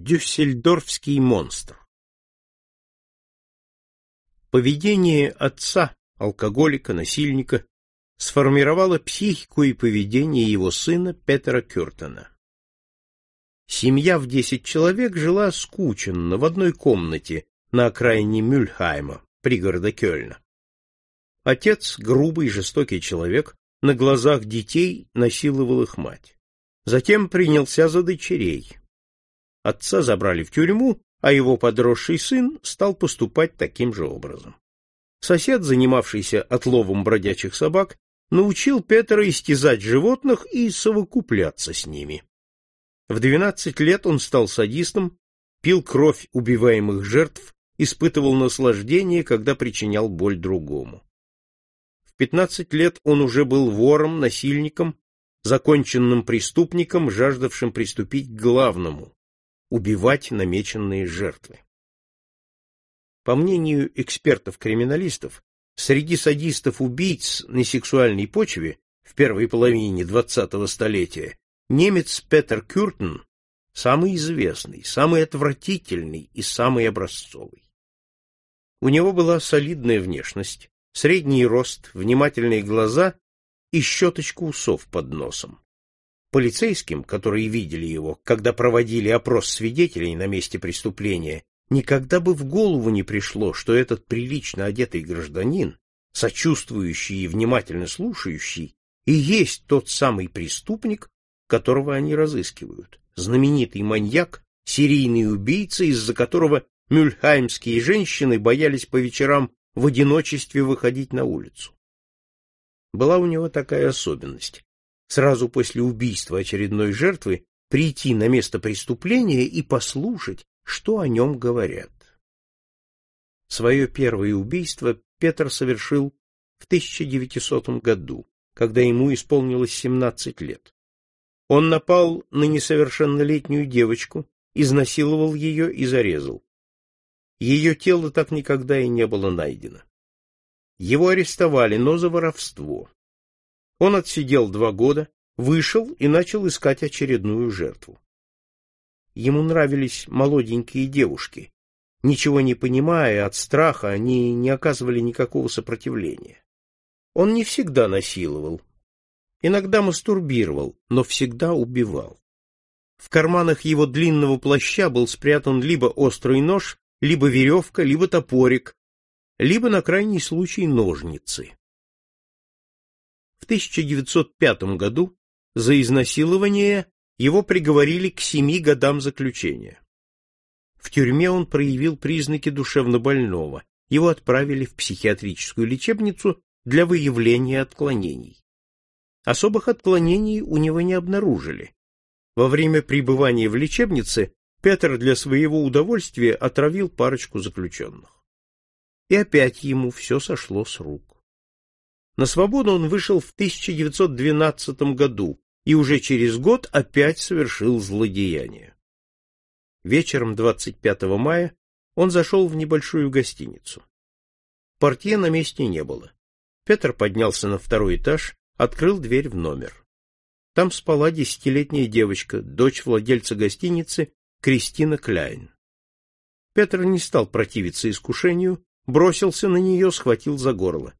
Дюссельдорфский монстр Поведение отца, алкоголика, насильника, сформировало психику и поведение его сына Петера Кюртона. Семья в десять человек жила скученно в одной комнате на окраине Мюльхайма, пригорода Кёльна. Отец, грубый, жестокий человек, на глазах детей насиловал их мать. Затем принялся за дочерей. Отца забрали в тюрьму, а его подросший сын стал поступать таким же образом. Сосед, занимавшийся отловом бродячих собак, научил Петра истязать животных и совокупляться с ними. В двенадцать лет он стал садистом, пил кровь убиваемых жертв, испытывал наслаждение, когда причинял боль другому. В пятнадцать лет он уже был вором, насильником, законченным преступником, жаждавшим приступить к главному убивать намеченные жертвы. По мнению экспертов-криминалистов, среди садистов-убийц на сексуальной почве в первой половине 20-го столетия немец Петер Кюртен самый известный, самый отвратительный и самый образцовый. У него была солидная внешность, средний рост, внимательные глаза и щеточка усов под носом. Полицейским, которые видели его, когда проводили опрос свидетелей на месте преступления, никогда бы в голову не пришло, что этот прилично одетый гражданин, сочувствующий и внимательно слушающий, и есть тот самый преступник, которого они разыскивают, знаменитый маньяк, серийный убийца, из-за которого мюльхаймские женщины боялись по вечерам в одиночестве выходить на улицу. Была у него такая особенность сразу после убийства очередной жертвы прийти на место преступления и послушать, что о нем говорят. Свое первое убийство Петр совершил в 1900 году, когда ему исполнилось 17 лет. Он напал на несовершеннолетнюю девочку, изнасиловал ее и зарезал. Ее тело так никогда и не было найдено. Его арестовали, но за воровство. Он отсидел два года, вышел и начал искать очередную жертву. Ему нравились молоденькие девушки. Ничего не понимая от страха, они не оказывали никакого сопротивления. Он не всегда насиловал, иногда мастурбировал, но всегда убивал. В карманах его длинного плаща был спрятан либо острый нож, либо веревка, либо топорик, либо, на крайний случай, ножницы. В 1905 году за изнасилование его приговорили к семи годам заключения. В тюрьме он проявил признаки душевнобольного. Его отправили в психиатрическую лечебницу для выявления отклонений. Особых отклонений у него не обнаружили. Во время пребывания в лечебнице Петр для своего удовольствия отравил парочку заключенных. И опять ему все сошло с рук. На свободу он вышел в 1912 году и уже через год опять совершил злодеяние. Вечером 25 мая он зашел в небольшую гостиницу. Портье на месте не было. Петр поднялся на второй этаж, открыл дверь в номер. Там спала десятилетняя девочка, дочь владельца гостиницы Кристина Кляйн. Петр не стал противиться искушению, бросился на нее, схватил за горло.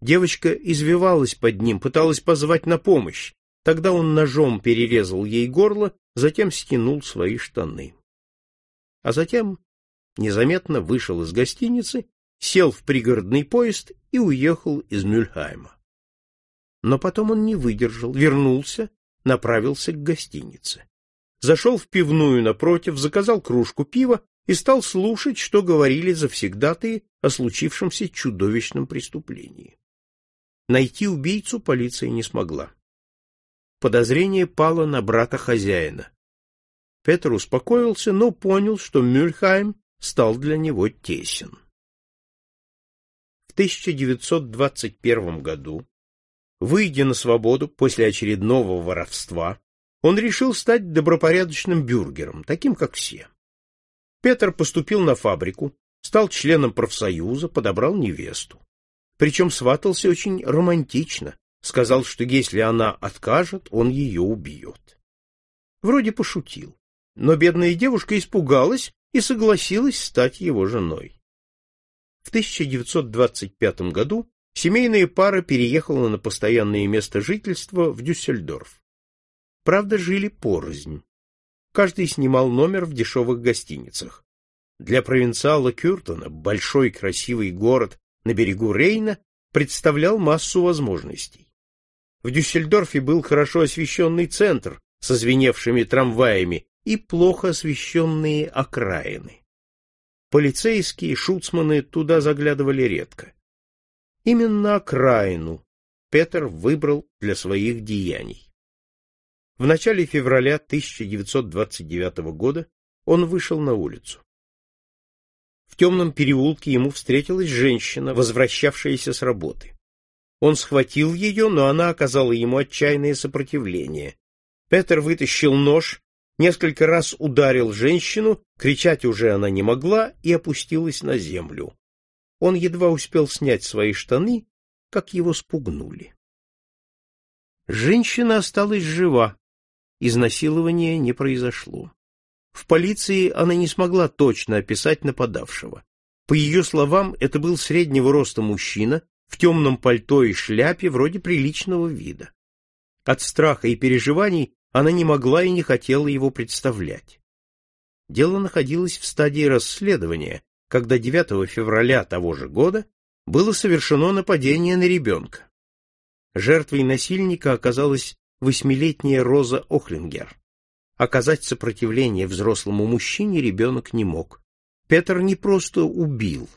Девочка извивалась под ним, пыталась позвать на помощь. Тогда он ножом перерезал ей горло, затем стянул свои штаны. А затем незаметно вышел из гостиницы, сел в пригородный поезд и уехал из Мюльхайма. Но потом он не выдержал, вернулся, направился к гостинице. Зашел в пивную напротив, заказал кружку пива и стал слушать, что говорили завсегдатые о случившемся чудовищном преступлении. Найти убийцу полиция не смогла. Подозрение пало на брата хозяина. Петр успокоился, но понял, что Мюльхайм стал для него тесен. В 1921 году, выйдя на свободу после очередного воровства, он решил стать добропорядочным бюргером, таким как все. Петр поступил на фабрику, стал членом профсоюза, подобрал невесту. Причем сватался очень романтично, сказал, что если она откажет, он ее убьет. Вроде пошутил. но бедная девушка испугалась и согласилась стать его женой. В 1925 году семейная пара переехала на постоянное место жительства в Дюссельдорф. Правда, жили порознь. Каждый снимал номер в дешевых гостиницах. Для провинциала Кюртона большой красивый город на берегу Рейна представлял массу возможностей. В Дюссельдорфе был хорошо освещенный центр со звеневшими трамваями и плохо освещенные окраины. Полицейские, шуцманы туда заглядывали редко. Именно окраину Петр выбрал для своих деяний. В начале февраля 1929 года он вышел на улицу. В темном переулке ему встретилась женщина, возвращавшаяся с работы. Он схватил ее, но она оказала ему отчаянное сопротивление. Петр вытащил нож, несколько раз ударил женщину, кричать уже она не могла и опустилась на землю. Он едва успел снять свои штаны, как его спугнули. Женщина осталась жива, изнасилования не произошло. В полиции она не смогла точно описать нападавшего. По ее словам, это был среднего роста мужчина в темном пальто и шляпе вроде приличного вида. От страха и переживаний она не могла и не хотела его представлять. Дело находилось в стадии расследования, когда 9 февраля того же года было совершено нападение на ребенка. Жертвой насильника оказалась восьмилетняя Роза Охлингер. Оказать сопротивление взрослому мужчине ребенок не мог. Петр не просто убил,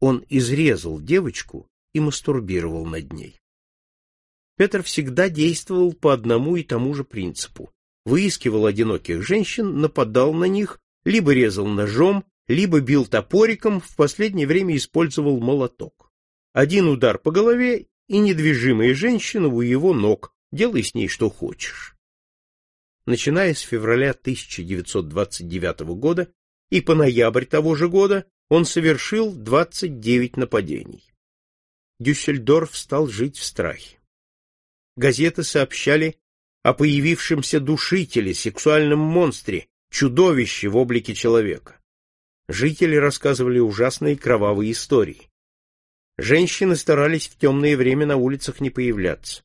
он изрезал девочку и мастурбировал над ней. Петр всегда действовал по одному и тому же принципу. Выискивал одиноких женщин, нападал на них, либо резал ножом, либо бил топориком, в последнее время использовал молоток. Один удар по голове, и недвижимая женщина у его ног, делай с ней что хочешь. Начиная с февраля 1929 года и по ноябрь того же года он совершил 29 нападений. Дюссельдорф стал жить в страхе. Газеты сообщали о появившемся душителе, сексуальном монстре, чудовище в облике человека. Жители рассказывали ужасные кровавые истории. Женщины старались в темное время на улицах не появляться.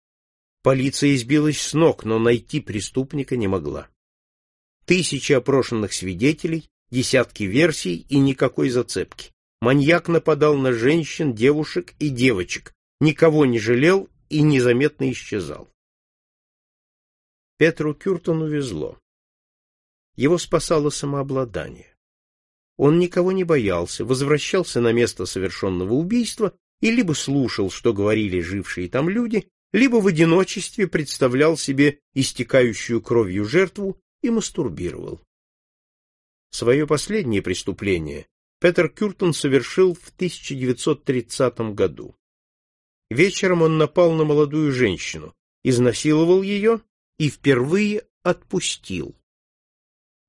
Полиция избилась с ног, но найти преступника не могла. Тысячи опрошенных свидетелей, десятки версий и никакой зацепки. Маньяк нападал на женщин, девушек и девочек, никого не жалел и незаметно исчезал. Петру Кюртону везло. Его спасало самообладание. Он никого не боялся, возвращался на место совершенного убийства и либо слушал, что говорили жившие там люди, либо в одиночестве представлял себе истекающую кровью жертву и мастурбировал. Свое последнее преступление Петер Кюртон совершил в 1930 году. Вечером он напал на молодую женщину, изнасиловал ее и впервые отпустил.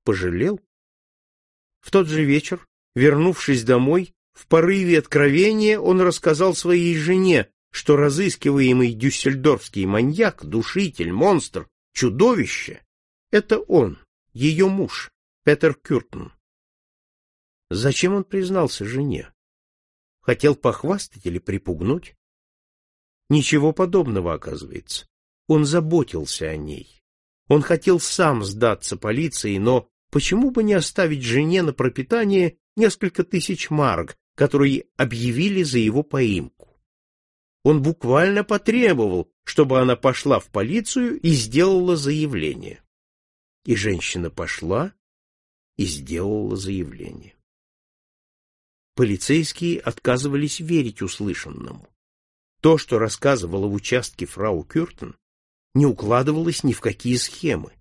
Пожалел? В тот же вечер, вернувшись домой, в порыве откровения он рассказал своей жене, что разыскиваемый дюссельдорфский маньяк, душитель, монстр, чудовище — это он, ее муж, Петер Кюртен. Зачем он признался жене? Хотел похвастать или припугнуть? Ничего подобного, оказывается. Он заботился о ней. Он хотел сам сдаться полиции, но почему бы не оставить жене на пропитание несколько тысяч марок, которые объявили за его поимку? Он буквально потребовал, чтобы она пошла в полицию и сделала заявление. И женщина пошла и сделала заявление. Полицейские отказывались верить услышанному. То, что рассказывала в участке фрау Кюртен, не укладывалось ни в какие схемы.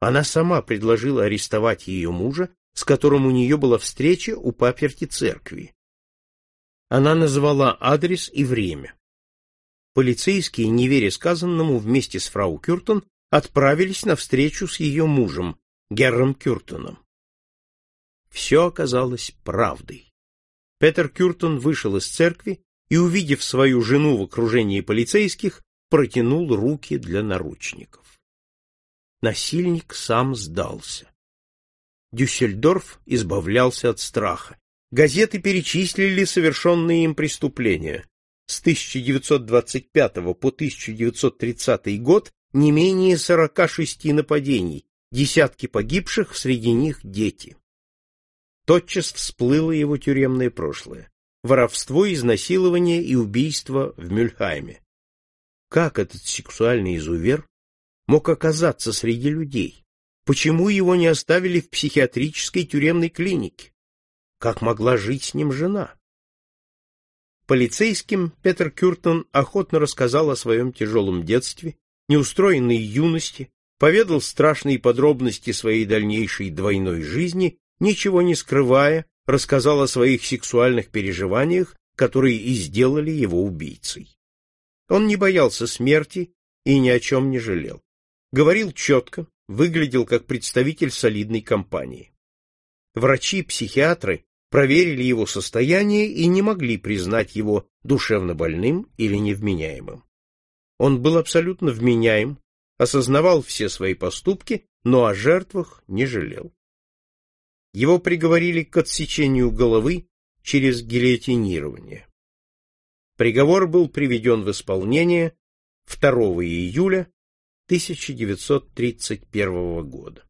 Она сама предложила арестовать ее мужа, с которым у нее была встреча у паперти церкви. Она назвала адрес и время. Полицейские, не веря сказанному, вместе с фрау Кюртен отправились на встречу с ее мужем, Герром Кюртоном. Все оказалось правдой. Петер Кюртон вышел из церкви и, увидев свою жену в окружении полицейских, протянул руки для наручников. Насильник сам сдался. Дюссельдорф избавлялся от страха. Газеты перечислили совершенные им преступления. С 1925 по 1930 год не менее 46 нападений, десятки погибших, среди них дети. Тотчас всплыло его тюремное прошлое. Воровство, изнасилование и убийство в Мюльхайме. Как этот сексуальный изувер мог оказаться среди людей? Почему его не оставили в психиатрической тюремной клинике? Как могла жить с ним жена? Полицейским Петр Кюртон охотно рассказал о своем тяжелом детстве, неустроенной юности, поведал страшные подробности своей дальнейшей двойной жизни, ничего не скрывая, рассказал о своих сексуальных переживаниях, которые и сделали его убийцей. Он не боялся смерти и ни о чем не жалел. Говорил четко, выглядел как представитель солидной компании. Врачи-психиатры проверили его состояние и не могли признать его душевно больным или невменяемым. Он был абсолютно вменяем, осознавал все свои поступки, но о жертвах не жалел. Его приговорили к отсечению головы через гильотинирование. Приговор был приведен в исполнение 2 июля 1931 года.